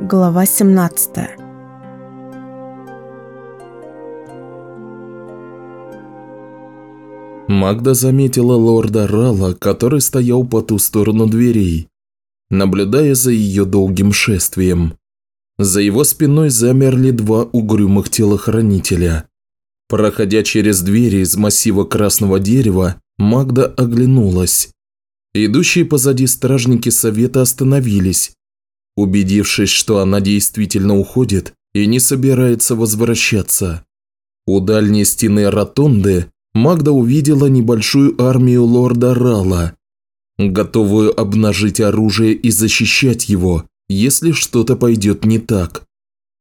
Глава 17 Магда заметила лорда Рала, который стоял по ту сторону дверей, наблюдая за ее долгим шествием. За его спиной замерли два угрюмых телохранителя. Проходя через двери из массива красного дерева, Магда оглянулась. Идущие позади стражники совета остановились, убедившись, что она действительно уходит и не собирается возвращаться. У дальней стены ротонды Магда увидела небольшую армию лорда Рала, готовую обнажить оружие и защищать его, если что-то пойдет не так.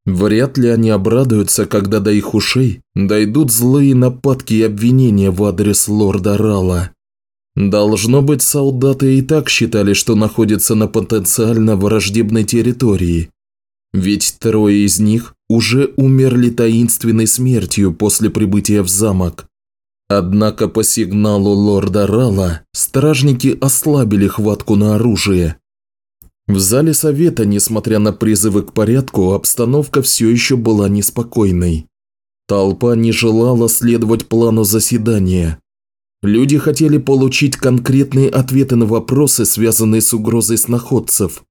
Вряд ли они обрадуются, когда до их ушей дойдут злые нападки и обвинения в адрес лорда Рала. Должно быть, солдаты и так считали, что находятся на потенциально враждебной территории. Ведь трое из них уже умерли таинственной смертью после прибытия в замок. Однако по сигналу лорда Рала стражники ослабили хватку на оружие в зале совета, несмотря на призывы к порядку, обстановка все еще была неспокойной. Толпа не желала следовать плану заседания. Люди хотели получить конкретные ответы на вопросы, связанные с угрозой сноходцев.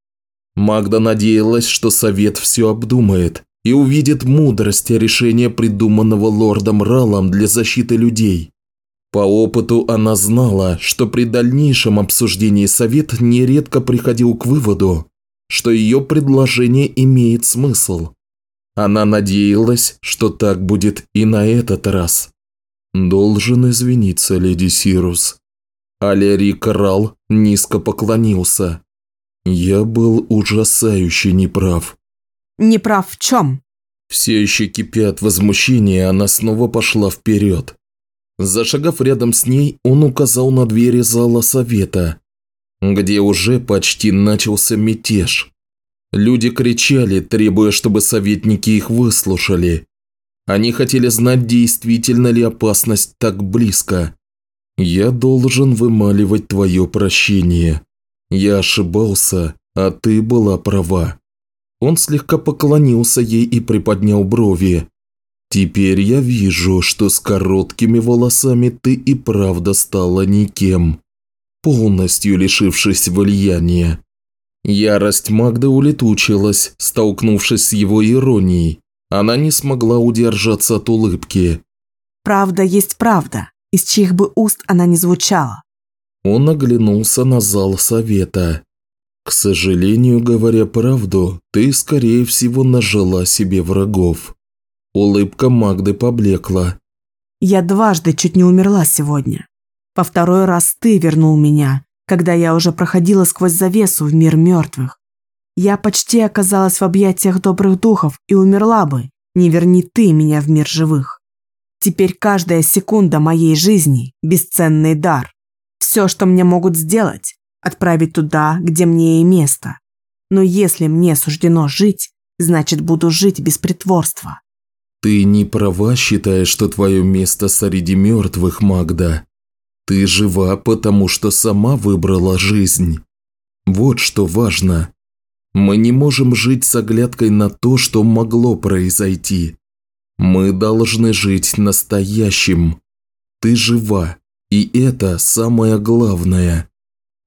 Магда надеялась, что совет все обдумает и увидит мудрость решения, придуманного лордом Ралом для защиты людей. По опыту она знала, что при дальнейшем обсуждении совет нередко приходил к выводу, что ее предложение имеет смысл. Она надеялась, что так будет и на этот раз. «Должен извиниться, леди Сирус». Алерий Крал низко поклонился. «Я был ужасающе неправ». «Неправ в чем?» Все еще кипя от возмущения, она снова пошла вперед. Зашагав рядом с ней, он указал на двери зала совета, где уже почти начался мятеж. Люди кричали, требуя, чтобы советники их выслушали. Они хотели знать, действительно ли опасность так близко. «Я должен вымаливать твое прощение. Я ошибался, а ты была права». Он слегка поклонился ей и приподнял брови. Теперь я вижу, что с короткими волосами ты и правда стала никем, полностью лишившись влияния. Ярость Магды улетучилась, столкнувшись с его иронией. Она не смогла удержаться от улыбки. «Правда есть правда, из чьих бы уст она не звучала». Он оглянулся на зал совета. «К сожалению, говоря правду, ты, скорее всего, нажила себе врагов». Улыбка Магды поблекла. «Я дважды чуть не умерла сегодня. По второй раз ты вернул меня, когда я уже проходила сквозь завесу в мир мертвых. Я почти оказалась в объятиях добрых духов и умерла бы, не верни ты меня в мир живых. Теперь каждая секунда моей жизни – бесценный дар. Все, что мне могут сделать – отправить туда, где мне и место. Но если мне суждено жить, значит буду жить без притворства. Ты не права, считая, что твое место среди мертвых, Магда. Ты жива, потому что сама выбрала жизнь. Вот что важно. Мы не можем жить с оглядкой на то, что могло произойти. Мы должны жить настоящим. Ты жива, и это самое главное.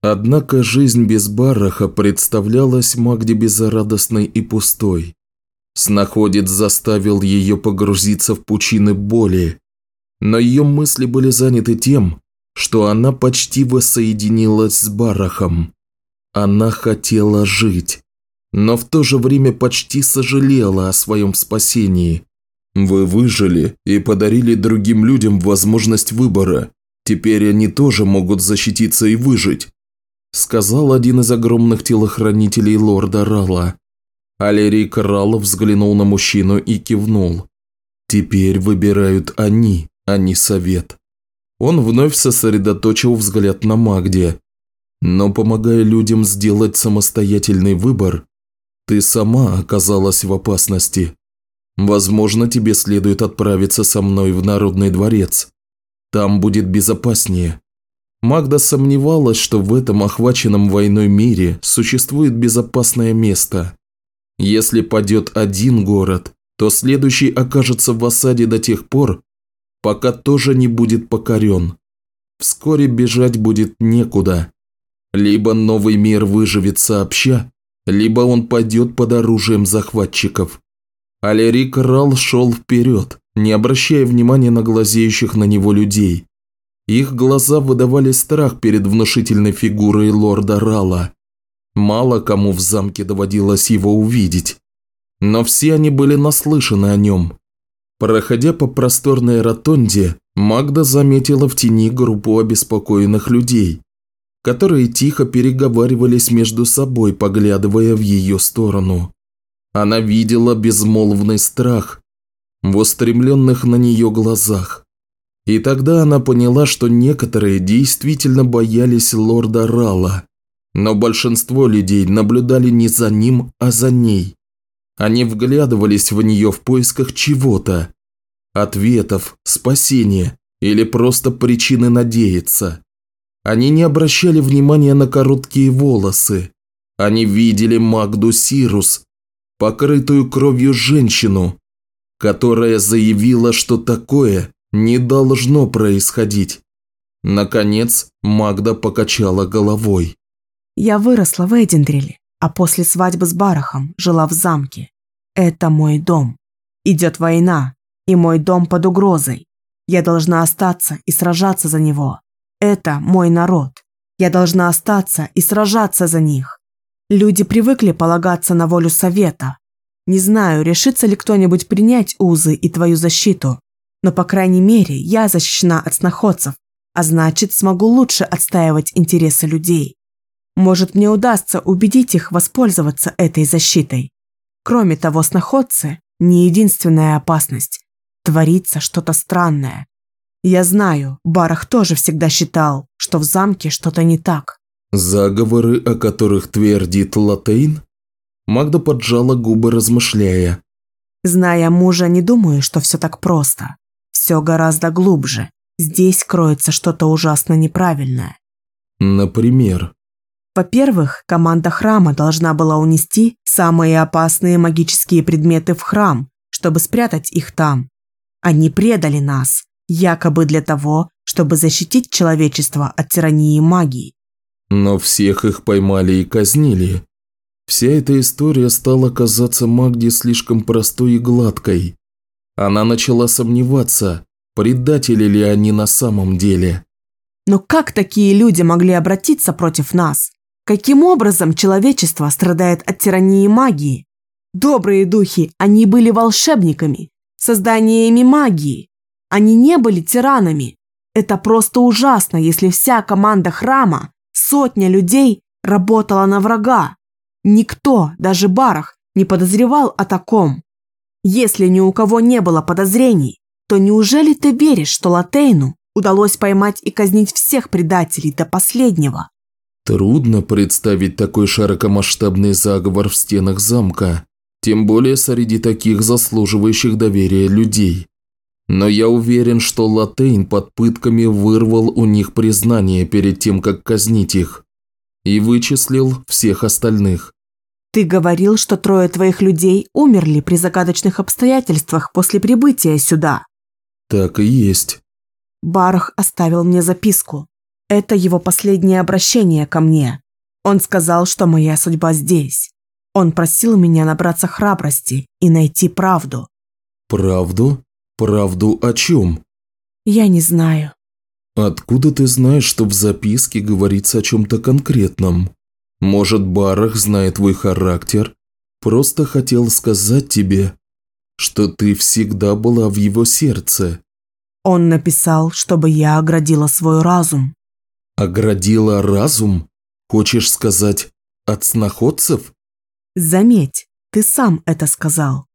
Однако жизнь без Бараха представлялась Магде безрадостной и пустой. Снаходец заставил ее погрузиться в пучины боли, но ее мысли были заняты тем, что она почти воссоединилась с Барахом. Она хотела жить, но в то же время почти сожалела о своем спасении. «Вы выжили и подарили другим людям возможность выбора. Теперь они тоже могут защититься и выжить», сказал один из огромных телохранителей лорда Рала. Алерий Кралов взглянул на мужчину и кивнул. «Теперь выбирают они, а не совет». Он вновь сосредоточил взгляд на Магде. «Но помогая людям сделать самостоятельный выбор, ты сама оказалась в опасности. Возможно, тебе следует отправиться со мной в Народный дворец. Там будет безопаснее». Магда сомневалась, что в этом охваченном войной мире существует безопасное место. Если падет один город, то следующий окажется в осаде до тех пор, пока тоже не будет покорен. Вскоре бежать будет некуда. Либо новый мир выживет сообща, либо он пойдет под оружием захватчиков. Алерик Рал шел вперед, не обращая внимания на глазеющих на него людей. Их глаза выдавали страх перед внушительной фигурой лорда Рала. Мало кому в замке доводилось его увидеть. Но все они были наслышаны о нем. Проходя по просторной ротонде, Магда заметила в тени группу обеспокоенных людей, которые тихо переговаривались между собой, поглядывая в ее сторону. Она видела безмолвный страх в устремленных на нее глазах. И тогда она поняла, что некоторые действительно боялись лорда Рала, но большинство людей наблюдали не за ним, а за ней. Они вглядывались в нее в поисках чего-то. Ответов, спасения или просто причины надеяться. Они не обращали внимания на короткие волосы. Они видели Магду Сирус, покрытую кровью женщину, которая заявила, что такое не должно происходить. Наконец, Магда покачала головой. «Я выросла в Эдиндриле, а после свадьбы с Барахом жила в замке. Это мой дом. Идет война, и мой дом под угрозой. Я должна остаться и сражаться за него. Это мой народ. Я должна остаться и сражаться за них. Люди привыкли полагаться на волю совета. Не знаю, решится ли кто-нибудь принять узы и твою защиту, но, по крайней мере, я защищена от сноходцев, а значит, смогу лучше отстаивать интересы людей. Может, мне удастся убедить их воспользоваться этой защитой. Кроме того, сноходцы – не единственная опасность. Творится что-то странное. Я знаю, Барах тоже всегда считал, что в замке что-то не так. Заговоры, о которых твердит Латейн? Магда поджала губы, размышляя. Зная мужа, не думаю, что все так просто. Все гораздо глубже. Здесь кроется что-то ужасно неправильное. Например? Во-первых, команда храма должна была унести самые опасные магические предметы в храм, чтобы спрятать их там. Они предали нас, якобы для того, чтобы защитить человечество от тирании магии. Но всех их поймали и казнили. Вся эта история стала казаться Магде слишком простой и гладкой. Она начала сомневаться, предатели ли они на самом деле. Но как такие люди могли обратиться против нас? Каким образом человечество страдает от тирании магии? Добрые духи, они были волшебниками, созданиями магии. Они не были тиранами. Это просто ужасно, если вся команда храма, сотня людей, работала на врага. Никто, даже Барах, не подозревал о таком. Если ни у кого не было подозрений, то неужели ты веришь, что Латейну удалось поймать и казнить всех предателей до последнего? Трудно представить такой широкомасштабный заговор в стенах замка, тем более среди таких заслуживающих доверия людей. Но я уверен, что Латейн под пытками вырвал у них признание перед тем, как казнить их, и вычислил всех остальных. Ты говорил, что трое твоих людей умерли при загадочных обстоятельствах после прибытия сюда. Так и есть. Барх оставил мне записку. Это его последнее обращение ко мне. Он сказал, что моя судьба здесь. Он просил меня набраться храбрости и найти правду. Правду? Правду о чем? Я не знаю. Откуда ты знаешь, что в записке говорится о чем-то конкретном? Может, Барах, зная твой характер, просто хотел сказать тебе, что ты всегда была в его сердце. Он написал, чтобы я оградила свой разум. Оградила разум? Хочешь сказать, от сноходцев? Заметь, ты сам это сказал.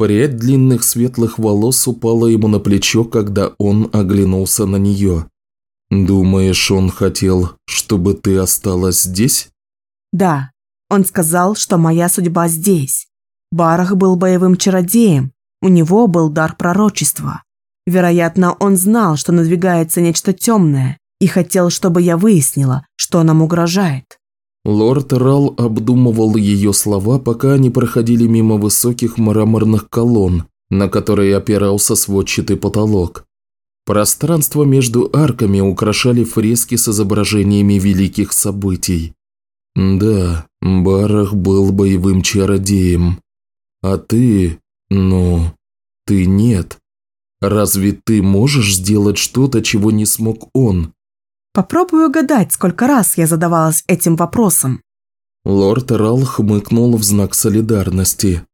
Прядь длинных светлых волос упала ему на плечо, когда он оглянулся на нее. «Думаешь, он хотел, чтобы ты осталась здесь?» «Да, он сказал, что моя судьба здесь. Барах был боевым чародеем, у него был дар пророчества. Вероятно, он знал, что надвигается нечто темное, и хотел, чтобы я выяснила, что нам угрожает. Лорд Рал обдумывал ее слова, пока они проходили мимо высоких мраморных колонн, на которые опирался сводчатый потолок. Пространство между арками украшали фрески с изображениями великих событий. Да, Барах был боевым чародеем. А ты, ну, ты нет. Разве ты можешь сделать что-то, чего не смог он? Попробую угадать, сколько раз я задавалась этим вопросом. Лорд Рал хмыкнул в знак солидарности.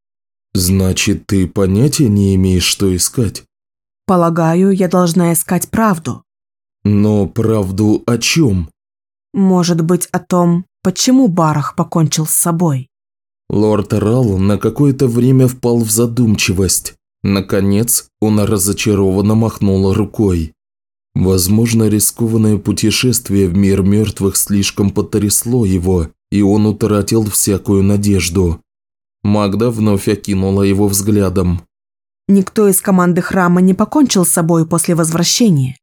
«Значит, ты понятия не имеешь, что искать?» «Полагаю, я должна искать правду». «Но правду о чем?» «Может быть, о том, почему Барах покончил с собой». Лорд Рал на какое-то время впал в задумчивость. Наконец, он разочарованно махнул рукой. Возможно, рискованное путешествие в мир мертвых слишком потрясло его, и он утратил всякую надежду. Магда вновь окинула его взглядом. Никто из команды храма не покончил с собой после возвращения.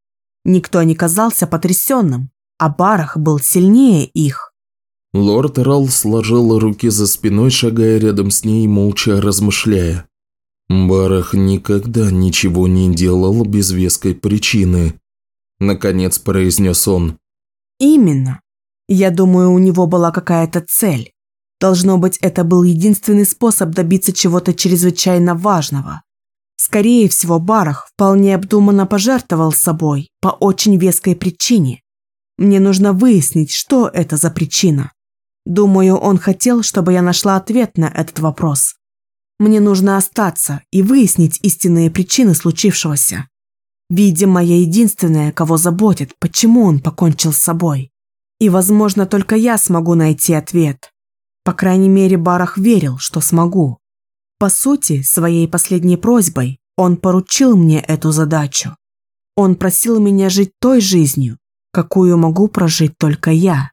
Никто не казался потрясенным, а Барах был сильнее их. Лорд Рал сложил руки за спиной, шагая рядом с ней, молча размышляя. Барах никогда ничего не делал без веской причины. Наконец произнес он. Именно. Я думаю, у него была какая-то цель. Должно быть, это был единственный способ добиться чего-то чрезвычайно важного. Скорее всего, Барах вполне обдуманно пожертвовал собой по очень веской причине. Мне нужно выяснить, что это за причина. Думаю, он хотел, чтобы я нашла ответ на этот вопрос. Мне нужно остаться и выяснить истинные причины случившегося. Видимо, я единственная, кого заботит, почему он покончил с собой. И, возможно, только я смогу найти ответ. По крайней мере, Барах верил, что смогу. По сути, своей последней просьбой он поручил мне эту задачу. Он просил меня жить той жизнью, какую могу прожить только я.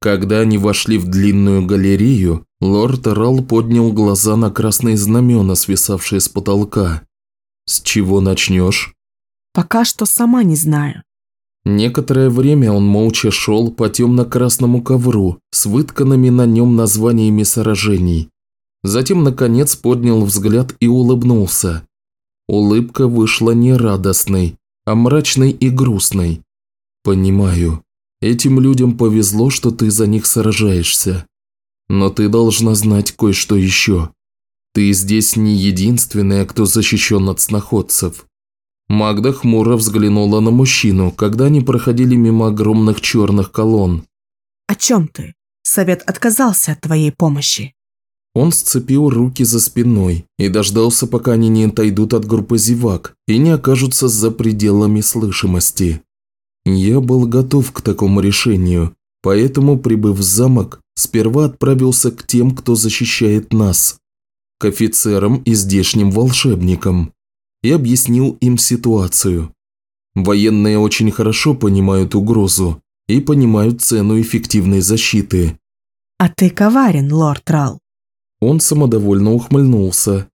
Когда они вошли в длинную галерею, лорд Рал поднял глаза на красные знамена, свисавшие с потолка. «С чего начнешь?» Пока что сама не знаю. Некоторое время он молча шел по темно-красному ковру с вытканными на нем названиями сражений. Затем, наконец, поднял взгляд и улыбнулся. Улыбка вышла не радостной, а мрачной и грустной. «Понимаю. Этим людям повезло, что ты за них сражаешься. Но ты должна знать кое-что еще. Ты здесь не единственная, кто защищен от сноходцев. Магда хмуро взглянула на мужчину, когда они проходили мимо огромных черных колонн. «О чем ты? Совет отказался от твоей помощи». Он сцепил руки за спиной и дождался, пока они не отойдут от группы зевак и не окажутся за пределами слышимости. Я был готов к такому решению, поэтому, прибыв в замок, сперва отправился к тем, кто защищает нас, к офицерам и здешним волшебникам и объяснил им ситуацию. Военные очень хорошо понимают угрозу и понимают цену эффективной защиты. «А ты коварен, лорд Рал». Он самодовольно ухмыльнулся.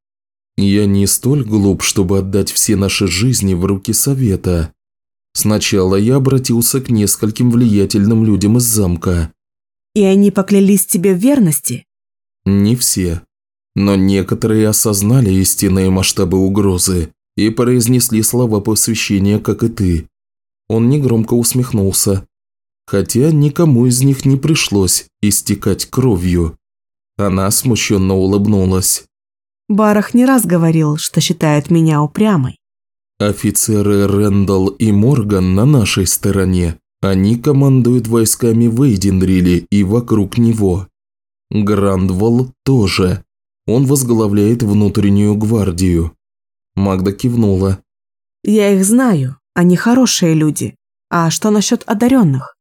«Я не столь глуп, чтобы отдать все наши жизни в руки совета. Сначала я обратился к нескольким влиятельным людям из замка». «И они поклялись тебе в верности?» «Не все. Но некоторые осознали истинные масштабы угрозы и произнесли слова посвящения, как и ты. Он негромко усмехнулся. Хотя никому из них не пришлось истекать кровью. Она смущенно улыбнулась. Барах не раз говорил, что считает меня упрямой. Офицеры Рэндалл и Морган на нашей стороне. Они командуют войсками в Эйдендриле и вокруг него. Грандвал тоже. Он возглавляет внутреннюю гвардию. Магда кивнула. «Я их знаю. Они хорошие люди. А что насчет одаренных?»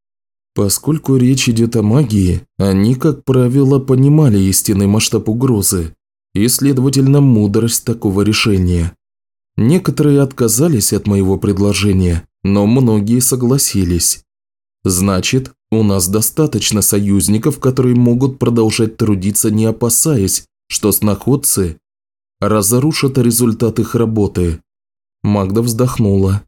Поскольку речь идет о магии, они, как правило, понимали истинный масштаб угрозы и, следовательно, мудрость такого решения. Некоторые отказались от моего предложения, но многие согласились. Значит, у нас достаточно союзников, которые могут продолжать трудиться, не опасаясь, что сноходцы разрушат результат их работы. Магда вздохнула.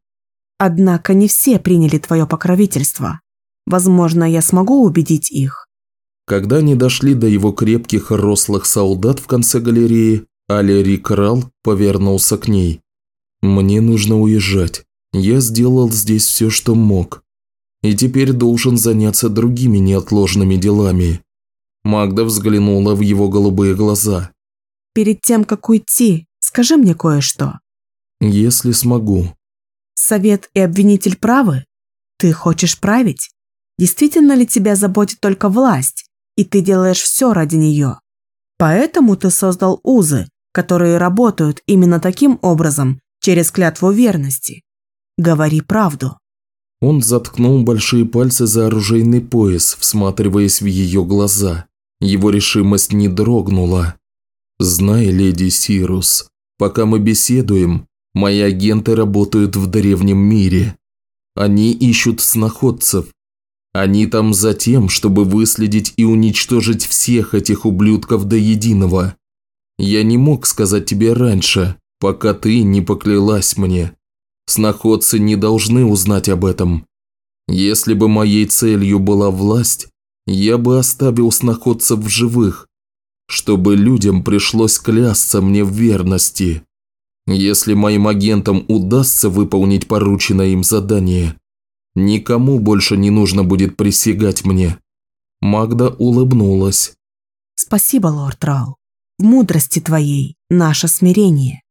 Однако не все приняли твое покровительство. Возможно, я смогу убедить их. Когда они дошли до его крепких рослых солдат в конце галереи, Алери Крал повернулся к ней. «Мне нужно уезжать. Я сделал здесь все, что мог. И теперь должен заняться другими неотложными делами». Магда взглянула в его голубые глаза. «Перед тем, как уйти, скажи мне кое-что». «Если смогу». «Совет и обвинитель правы? Ты хочешь править? Действительно ли тебя заботит только власть, и ты делаешь все ради нее? Поэтому ты создал узы, которые работают именно таким образом, через клятву верности. Говори правду». Он заткнул большие пальцы за оружейный пояс, всматриваясь в ее глаза. Его решимость не дрогнула. «Знай, леди Сирус, пока мы беседуем, мои агенты работают в древнем мире. Они ищут сноходцев. Они там за тем, чтобы выследить и уничтожить всех этих ублюдков до единого. Я не мог сказать тебе раньше, пока ты не поклялась мне. Сноходцы не должны узнать об этом. Если бы моей целью была власть, я бы оставил сноходцев в живых, чтобы людям пришлось клясться мне в верности. Если моим агентам удастся выполнить порученное им задание, никому больше не нужно будет присягать мне. Магда улыбнулась. Спасибо, лорд Рал. В мудрости твоей наше смирение.